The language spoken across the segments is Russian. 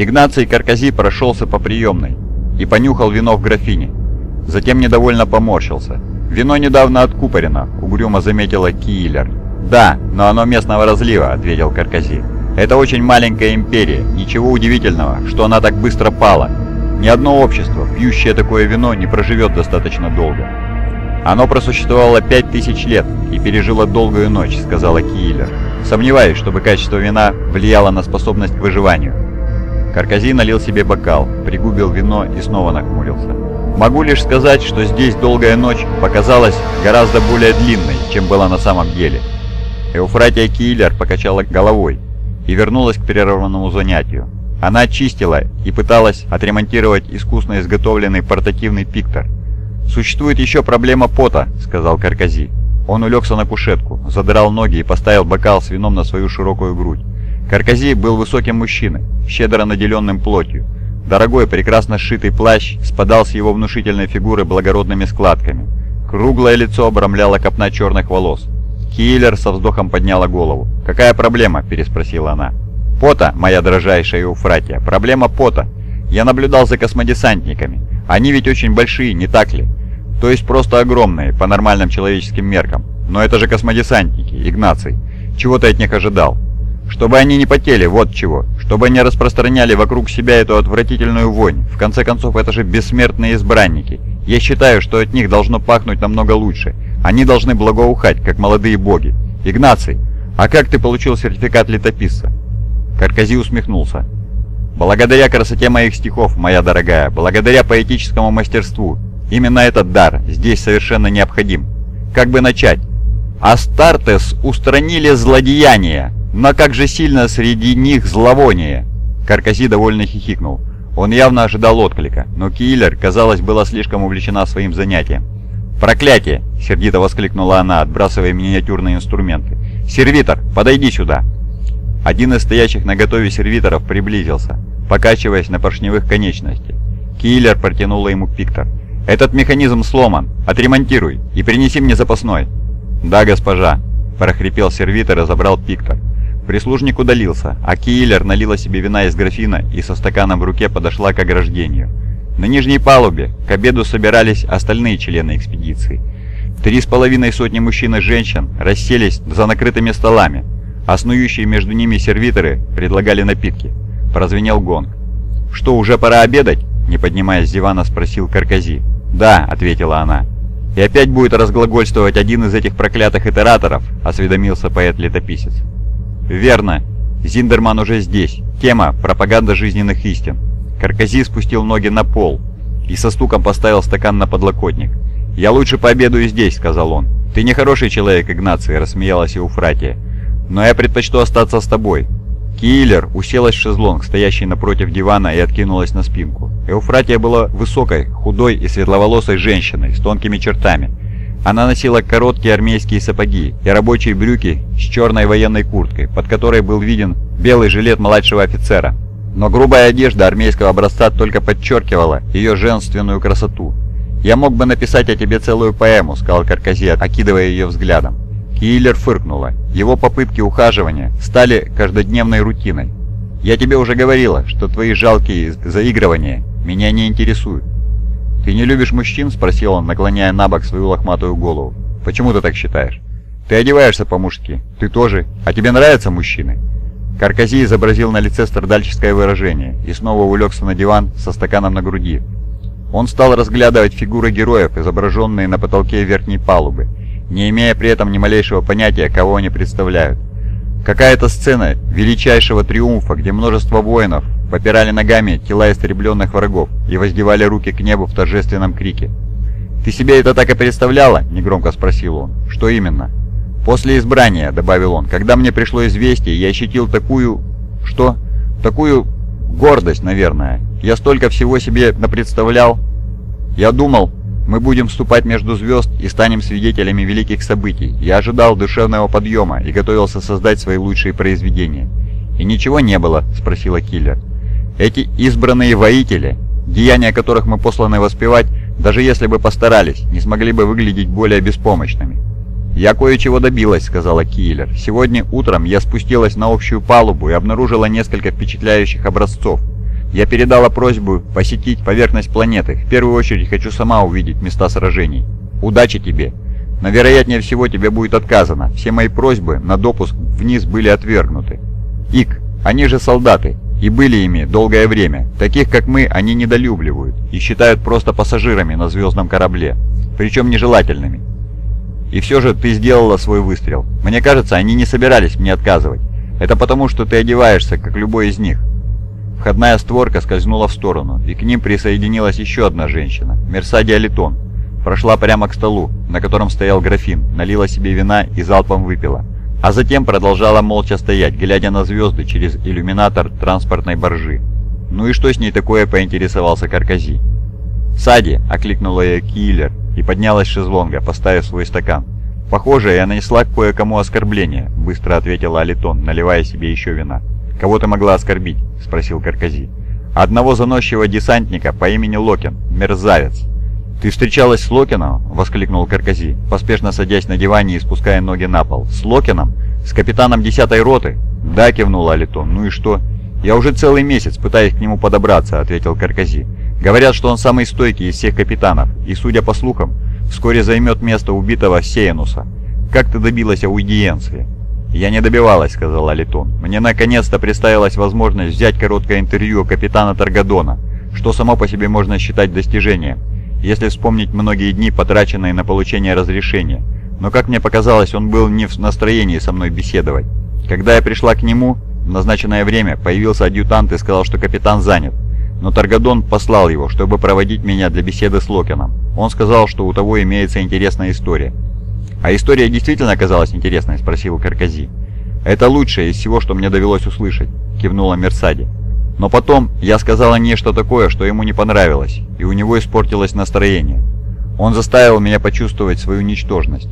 Игнаций Каркази прошелся по приемной и понюхал вино в графине. Затем недовольно поморщился. «Вино недавно откупорено», — угрюмо заметила Киллер. «Да, но оно местного разлива», — ответил Каркази. «Это очень маленькая империя. Ничего удивительного, что она так быстро пала. Ни одно общество, пьющее такое вино, не проживет достаточно долго». «Оно просуществовало пять тысяч лет и пережило долгую ночь», — сказала Киллер. «Сомневаюсь, чтобы качество вина влияло на способность к выживанию». Каркази налил себе бокал, пригубил вино и снова нахмурился. «Могу лишь сказать, что здесь долгая ночь показалась гораздо более длинной, чем была на самом деле». Эуфратия Киллер покачала головой и вернулась к прерванному занятию. Она очистила и пыталась отремонтировать искусно изготовленный портативный пиктор. «Существует еще проблема пота», — сказал Каркази. Он улегся на кушетку, задрал ноги и поставил бокал с вином на свою широкую грудь. Каркази был высоким мужчиной, щедро наделенным плотью. Дорогой, прекрасно сшитый плащ спадал с его внушительной фигуры благородными складками. Круглое лицо обрамляло копна черных волос. Киллер со вздохом подняла голову. «Какая проблема?» – переспросила она. «Пота, моя дрожайшая Еуфратия, проблема пота. Я наблюдал за космодесантниками. Они ведь очень большие, не так ли? То есть просто огромные, по нормальным человеческим меркам. Но это же космодесантники, Игнаций. Чего ты от них ожидал?» Чтобы они не потели, вот чего. Чтобы они распространяли вокруг себя эту отвратительную вонь. В конце концов, это же бессмертные избранники. Я считаю, что от них должно пахнуть намного лучше. Они должны благоухать, как молодые боги. Игнаций, а как ты получил сертификат летописца? Каркази усмехнулся. Благодаря красоте моих стихов, моя дорогая, благодаря поэтическому мастерству. Именно этот дар здесь совершенно необходим. Как бы начать? Астартес устранили злодеяния, но как же сильно среди них зловоние!» Каркаси довольно хихикнул. Он явно ожидал отклика, но Киллер, казалось, была слишком увлечена своим занятием. «Проклятие!» — сердито воскликнула она, отбрасывая миниатюрные инструменты. «Сервитор, подойди сюда!» Один из стоящих на готове сервиторов приблизился, покачиваясь на поршневых конечностях. Киллер протянула ему пиктор. «Этот механизм сломан. Отремонтируй и принеси мне запасной». «Да, госпожа», — прохрипел сервитор и забрал пиктор. Прислужник удалился, а Киллер налила себе вина из графина и со стаканом в руке подошла к ограждению. На нижней палубе к обеду собирались остальные члены экспедиции. Три с половиной сотни мужчин и женщин расселись за накрытыми столами, а снующие между ними сервиторы предлагали напитки. Прозвенел гонг. «Что, уже пора обедать?» – не поднимаясь с дивана, спросил Каркази. «Да», – ответила она. «И опять будет разглагольствовать один из этих проклятых итераторов», – осведомился поэт-летописец. «Верно. Зиндерман уже здесь. Тема – пропаганда жизненных истин». Каркази спустил ноги на пол и со стуком поставил стакан на подлокотник. «Я лучше пообедаю здесь», – сказал он. «Ты не хороший человек, Игнаций», – рассмеялась Еуфратия. «Но я предпочту остаться с тобой». Киллер уселась в шезлонг, стоящий напротив дивана, и откинулась на спинку. Эуфратия была высокой, худой и светловолосой женщиной с тонкими чертами. Она носила короткие армейские сапоги и рабочие брюки с черной военной курткой, под которой был виден белый жилет младшего офицера. Но грубая одежда армейского образца только подчеркивала ее женственную красоту. «Я мог бы написать о тебе целую поэму», — сказал Карказия, окидывая ее взглядом. Киллер фыркнула. Его попытки ухаживания стали каждодневной рутиной. «Я тебе уже говорила, что твои жалкие заигрывания меня не интересуют. «Ты не любишь мужчин?» – спросил он, наклоняя на бок свою лохматую голову. «Почему ты так считаешь?» «Ты одеваешься по-мужски. Ты тоже. А тебе нравятся мужчины?» Каркази изобразил на лице страдальческое выражение и снова улегся на диван со стаканом на груди. Он стал разглядывать фигуры героев, изображенные на потолке верхней палубы, не имея при этом ни малейшего понятия, кого они представляют. Какая-то сцена величайшего триумфа, где множество воинов попирали ногами тела истребленных врагов и воздевали руки к небу в торжественном крике. «Ты себе это так и представляла?» – негромко спросил он. «Что именно?» «После избрания», – добавил он, – «когда мне пришло известие, я ощутил такую... что? Такую гордость, наверное. Я столько всего себе напредставлял. Я думал, мы будем вступать между звезд и станем свидетелями великих событий. Я ожидал душевного подъема и готовился создать свои лучшие произведения». «И ничего не было?» – спросила Киллер. Эти избранные воители, деяния которых мы посланы воспевать, даже если бы постарались, не смогли бы выглядеть более беспомощными. «Я кое-чего добилась», — сказала Киллер. «Сегодня утром я спустилась на общую палубу и обнаружила несколько впечатляющих образцов. Я передала просьбу посетить поверхность планеты. В первую очередь хочу сама увидеть места сражений. Удачи тебе! Но вероятнее всего тебе будет отказано. Все мои просьбы на допуск вниз были отвергнуты. Ик, они же солдаты, и были ими долгое время. Таких, как мы, они недолюбливают и считают просто пассажирами на звездном корабле, причем нежелательными. И все же ты сделала свой выстрел. Мне кажется, они не собирались мне отказывать. Это потому, что ты одеваешься, как любой из них. Входная створка скользнула в сторону, и к ним присоединилась еще одна женщина, Мерсадия Литон. Прошла прямо к столу, на котором стоял графин, налила себе вина и залпом выпила. А затем продолжала молча стоять, глядя на звезды через иллюминатор транспортной баржи. Ну и что с ней такое, поинтересовался Каркази. «Сади!» – окликнула ее киллер и поднялась с шезлонга, поставив свой стакан. «Похоже, я нанесла кое-кому оскорбление», – быстро ответила Алитон, наливая себе еще вина. «Кого ты могла оскорбить?» – спросил Каркази. «Одного заносчивого десантника по имени Локин, мерзавец». «Ты встречалась с Локином?» – воскликнул Каркази, поспешно садясь на диване и спуская ноги на пол. «С Локином? С капитаном десятой роты?» «Да», – кивнул Алитон. «Ну и что?» «Я уже целый месяц пытаюсь к нему подобраться», – ответил Каркази. «Говорят, что он самый стойкий из всех капитанов, и, судя по слухам, вскоре займет место убитого Сеянуса. Как ты добилась аудиенции?» «Я не добивалась», — сказал Алитон. «Мне наконец-то представилась возможность взять короткое интервью у капитана Таргадона, что само по себе можно считать достижением если вспомнить многие дни, потраченные на получение разрешения. Но, как мне показалось, он был не в настроении со мной беседовать. Когда я пришла к нему, в назначенное время появился адъютант и сказал, что капитан занят. Но Таргадон послал его, чтобы проводить меня для беседы с Локином. Он сказал, что у того имеется интересная история. «А история действительно оказалась интересной?» – спросил Каркази. «Это лучшее из всего, что мне довелось услышать», – кивнула Мерсади. Но потом я сказала нечто такое, что ему не понравилось, и у него испортилось настроение. Он заставил меня почувствовать свою ничтожность.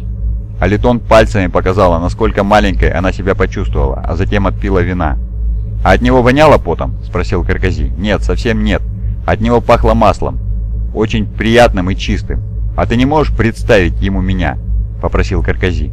Алитон пальцами показала, насколько маленькой она себя почувствовала, а затем отпила вина. «А от него воняло потом?» – спросил Каркази. «Нет, совсем нет. От него пахло маслом. Очень приятным и чистым. А ты не можешь представить ему меня?» – попросил Каркази.